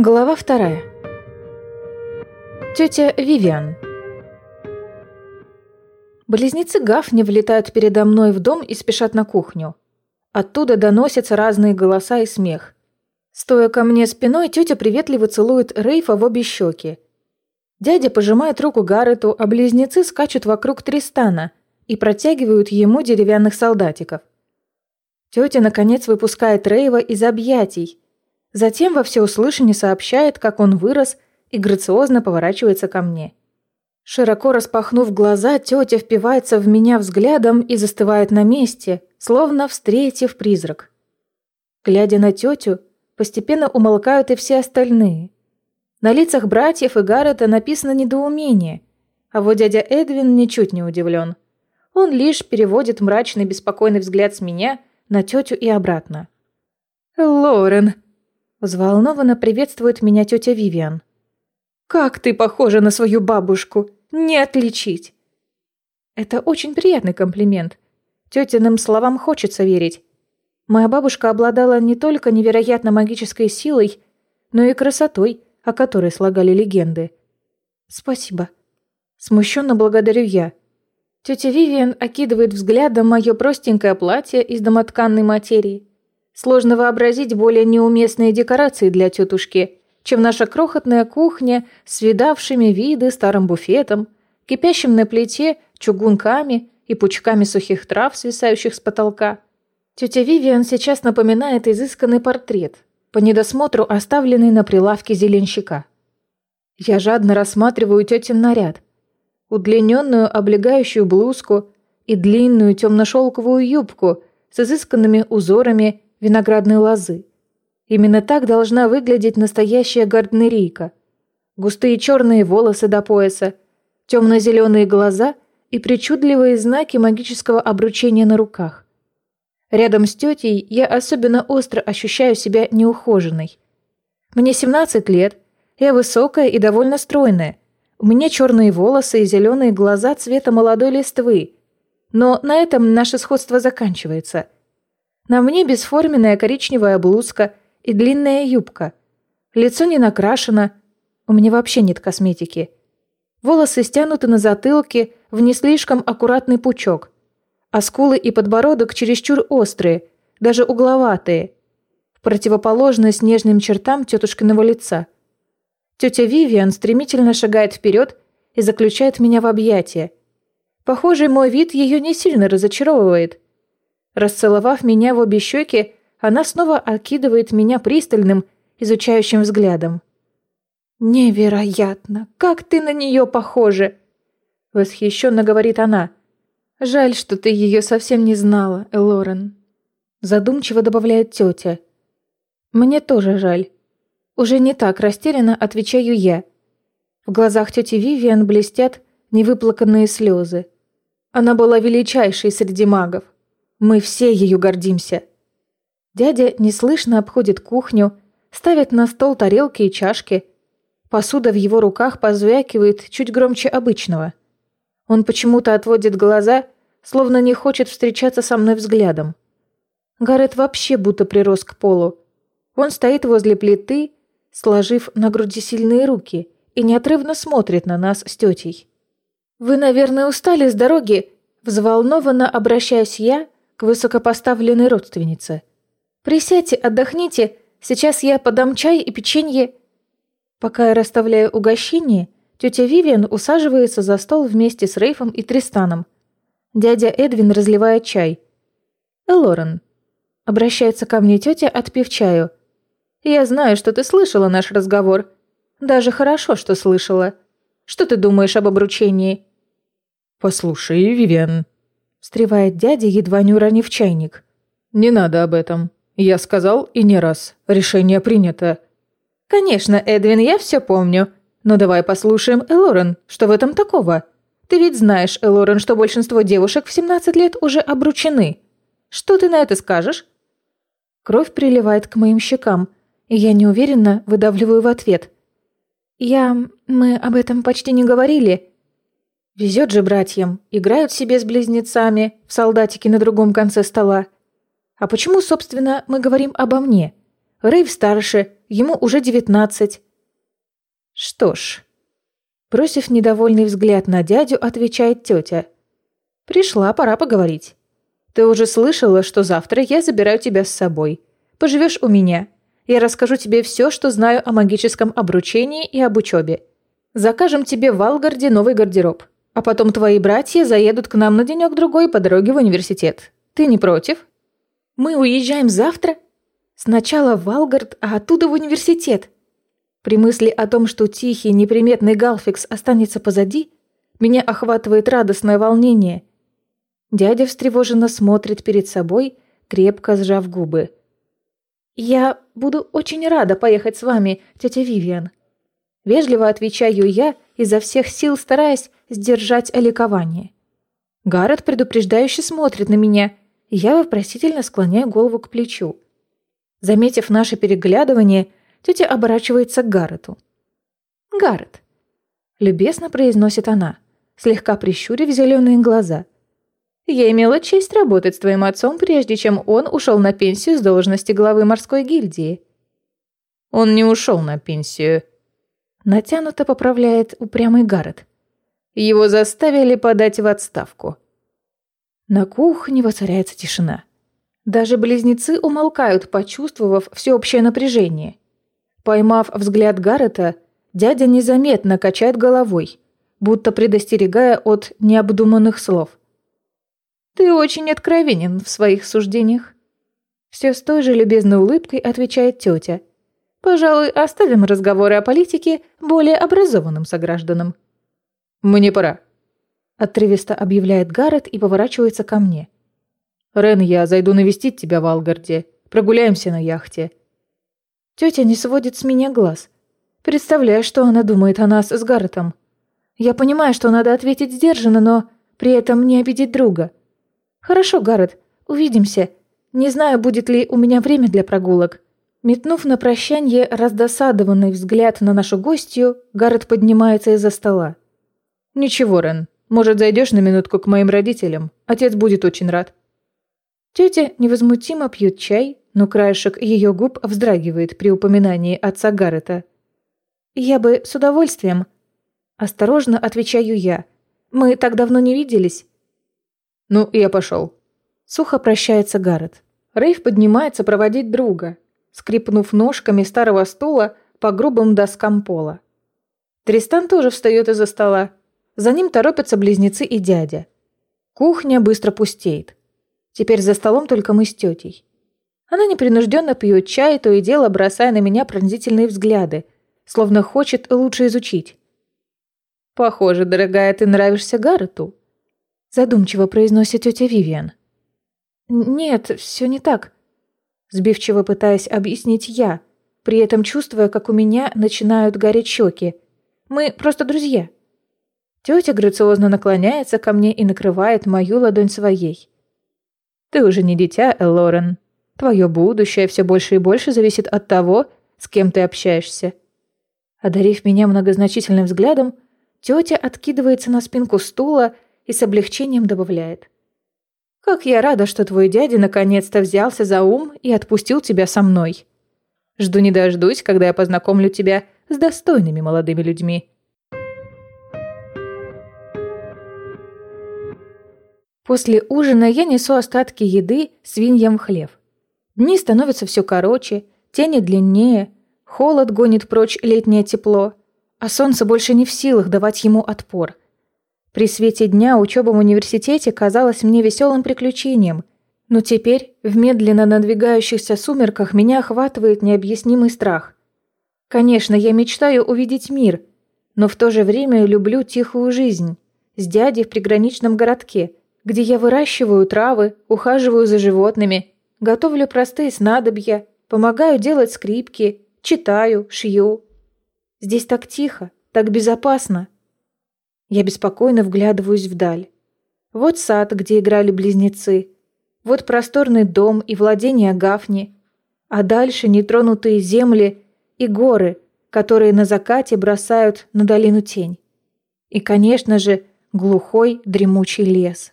Глава вторая. Тетя Вивиан. Близнецы Гафни влетают передо мной в дом и спешат на кухню. Оттуда доносятся разные голоса и смех. Стоя ко мне спиной, тетя приветливо целует Рейфа в обе щеки. Дядя пожимает руку Гаррету, а близнецы скачут вокруг Тристана и протягивают ему деревянных солдатиков. Тетя, наконец, выпускает Рейва из объятий – Затем во всеуслышание сообщает, как он вырос, и грациозно поворачивается ко мне. Широко распахнув глаза, тетя впивается в меня взглядом и застывает на месте, словно встретив призрак. Глядя на тетю, постепенно умолкают и все остальные. На лицах братьев и Гаррета написано недоумение, а вот дядя Эдвин ничуть не удивлен. Он лишь переводит мрачный беспокойный взгляд с меня на тетю и обратно. «Лорен!» Взволнованно приветствует меня тетя Вивиан. «Как ты похожа на свою бабушку! Не отличить!» Это очень приятный комплимент. Тетиным словам хочется верить. Моя бабушка обладала не только невероятно магической силой, но и красотой, о которой слагали легенды. «Спасибо». Смущенно благодарю я. Тетя Вивиан окидывает взглядом мое простенькое платье из домотканной материи, Сложно вообразить более неуместные декорации для тетушки, чем наша крохотная кухня с видавшими виды старым буфетом, кипящим на плите чугунками и пучками сухих трав, свисающих с потолка. Тетя Вивиан сейчас напоминает изысканный портрет, по недосмотру оставленный на прилавке зеленщика. Я жадно рассматриваю тетин наряд. Удлиненную облегающую блузку и длинную темно-шелковую юбку с изысканными узорами виноградной лозы. Именно так должна выглядеть настоящая гарднерийка. Густые черные волосы до пояса, темно-зеленые глаза и причудливые знаки магического обручения на руках. Рядом с тетей я особенно остро ощущаю себя неухоженной. Мне 17 лет, я высокая и довольно стройная. У меня черные волосы и зеленые глаза цвета молодой листвы. Но на этом наше сходство заканчивается – на мне бесформенная коричневая блузка и длинная юбка. Лицо не накрашено. У меня вообще нет косметики. Волосы стянуты на затылке в не слишком аккуратный пучок. А скулы и подбородок чересчур острые, даже угловатые. В противоположность нежным чертам тетушкиного лица. Тетя Вивиан стремительно шагает вперед и заключает меня в объятия. Похоже, мой вид ее не сильно разочаровывает – Расцеловав меня в обе щеки, она снова окидывает меня пристальным, изучающим взглядом. «Невероятно! Как ты на нее похожа!» Восхищенно говорит она. «Жаль, что ты ее совсем не знала, Элорен». Задумчиво добавляет тетя. «Мне тоже жаль. Уже не так растерянно отвечаю я. В глазах тети Вивиан блестят невыплаканные слезы. Она была величайшей среди магов. Мы все ее гордимся. Дядя неслышно обходит кухню, ставит на стол тарелки и чашки. Посуда в его руках позвякивает чуть громче обычного. Он почему-то отводит глаза, словно не хочет встречаться со мной взглядом. Гаррет вообще будто прирос к полу. Он стоит возле плиты, сложив на груди сильные руки, и неотрывно смотрит на нас с тетей. «Вы, наверное, устали с дороги?» Взволнованно обращаюсь я, к высокопоставленной родственнице. «Присядьте, отдохните, сейчас я подам чай и печенье». Пока я расставляю угощение, тетя Вивиан усаживается за стол вместе с Рейфом и Тристаном. Дядя Эдвин разливает чай. «Элорен», — обращается ко мне тетя, отпив чаю. «Я знаю, что ты слышала наш разговор. Даже хорошо, что слышала. Что ты думаешь об обручении?» «Послушай, Вивиан», встревает дядя, едва не уронив чайник. «Не надо об этом. Я сказал и не раз. Решение принято». «Конечно, Эдвин, я все помню. Но давай послушаем Элорен. Что в этом такого? Ты ведь знаешь, Элорен, что большинство девушек в 17 лет уже обручены. Что ты на это скажешь?» Кровь приливает к моим щекам, и я неуверенно выдавливаю в ответ. «Я... мы об этом почти не говорили. Везет же братьям, играют себе с близнецами в солдатики на другом конце стола. А почему, собственно, мы говорим обо мне? Рейв старше, ему уже девятнадцать. Что ж, бросив недовольный взгляд на дядю, отвечает тетя. Пришла, пора поговорить. Ты уже слышала, что завтра я забираю тебя с собой. Поживешь у меня. Я расскажу тебе все, что знаю о магическом обручении и об учебе. Закажем тебе в Алгарде новый гардероб. А потом твои братья заедут к нам на денек-другой по дороге в университет. Ты не против? Мы уезжаем завтра? Сначала в Алгард, а оттуда в университет. При мысли о том, что тихий, неприметный Галфикс останется позади, меня охватывает радостное волнение. Дядя встревоженно смотрит перед собой, крепко сжав губы. «Я буду очень рада поехать с вами, тетя Вивиан». Вежливо отвечаю я, изо всех сил стараясь сдержать ликование. Гаррет предупреждающе смотрит на меня, и я вопросительно склоняю голову к плечу. Заметив наше переглядывание, тетя оборачивается к Гаррету. «Гаррет», — любезно произносит она, слегка прищурив зеленые глаза. «Я имела честь работать с твоим отцом, прежде чем он ушел на пенсию с должности главы морской гильдии». «Он не ушел на пенсию», — натянуто поправляет упрямый Гаррет. Его заставили подать в отставку. На кухне воцаряется тишина. Даже близнецы умолкают, почувствовав всеобщее напряжение. Поймав взгляд Гаррета, дядя незаметно качает головой, будто предостерегая от необдуманных слов. «Ты очень откровенен в своих суждениях». Все с той же любезной улыбкой отвечает тетя. «Пожалуй, оставим разговоры о политике более образованным согражданам». «Мне пора», — отрывисто объявляет Гаррет и поворачивается ко мне. «Рен, я зайду навестить тебя в Алгарде. Прогуляемся на яхте». Тетя не сводит с меня глаз. Представляю, что она думает о нас с Гарретом. Я понимаю, что надо ответить сдержанно, но при этом не обидеть друга. «Хорошо, Гаррет, увидимся. Не знаю, будет ли у меня время для прогулок». Метнув на прощанье раздосадованный взгляд на нашу гостью, Гаррет поднимается из-за стола. «Ничего, Рен. Может, зайдешь на минутку к моим родителям? Отец будет очень рад». Тетя невозмутимо пьет чай, но краешек ее губ вздрагивает при упоминании отца Гаррета. «Я бы с удовольствием». Осторожно отвечаю я. «Мы так давно не виделись». «Ну, я пошел». Сухо прощается Гаррет. Рейв поднимается проводить друга, скрипнув ножками старого стула по грубым доскам пола. Тристан тоже встает из-за стола, за ним торопятся близнецы и дядя. Кухня быстро пустеет. Теперь за столом только мы с тетей. Она непринужденно пьет чай, то и дело бросая на меня пронзительные взгляды, словно хочет лучше изучить. «Похоже, дорогая, ты нравишься Гаррету», — задумчиво произносит тетя Вивиан. «Нет, все не так», — сбивчиво пытаясь объяснить я, при этом чувствуя, как у меня начинают гореть щеки. «Мы просто друзья». Тетя грациозно наклоняется ко мне и накрывает мою ладонь своей. «Ты уже не дитя, Эллорен. Твое будущее все больше и больше зависит от того, с кем ты общаешься». Одарив меня многозначительным взглядом, тетя откидывается на спинку стула и с облегчением добавляет. «Как я рада, что твой дядя наконец-то взялся за ум и отпустил тебя со мной. Жду не дождусь, когда я познакомлю тебя с достойными молодыми людьми». После ужина я несу остатки еды свиньям в хлев. Дни становятся все короче, тени длиннее, холод гонит прочь летнее тепло, а солнце больше не в силах давать ему отпор. При свете дня учеба в университете казалась мне веселым приключением, но теперь в медленно надвигающихся сумерках меня охватывает необъяснимый страх. Конечно, я мечтаю увидеть мир, но в то же время люблю тихую жизнь с дядей в приграничном городке – где я выращиваю травы, ухаживаю за животными, готовлю простые снадобья, помогаю делать скрипки, читаю, шью. Здесь так тихо, так безопасно. Я беспокойно вглядываюсь вдаль. Вот сад, где играли близнецы. Вот просторный дом и владение Гафни. А дальше нетронутые земли и горы, которые на закате бросают на долину тень. И, конечно же, глухой дремучий лес.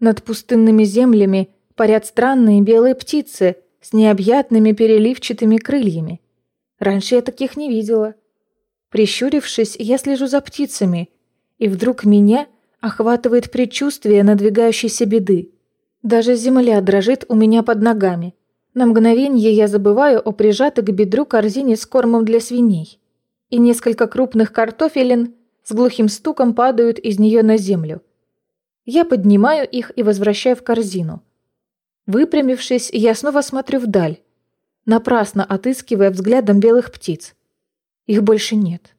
Над пустынными землями парят странные белые птицы, с необъятными переливчатыми крыльями. Раньше я таких не видела. Прищурившись, я слежу за птицами, и вдруг меня охватывает предчувствие надвигающейся беды. Даже земля дрожит у меня под ногами. На мгновение я забываю о прижатой к бедру корзине с кормом для свиней. И несколько крупных картофелин с глухим стуком падают из нее на землю. Я поднимаю их и возвращаю в корзину. Выпрямившись, я снова смотрю вдаль, напрасно отыскивая взглядом белых птиц. Их больше нет.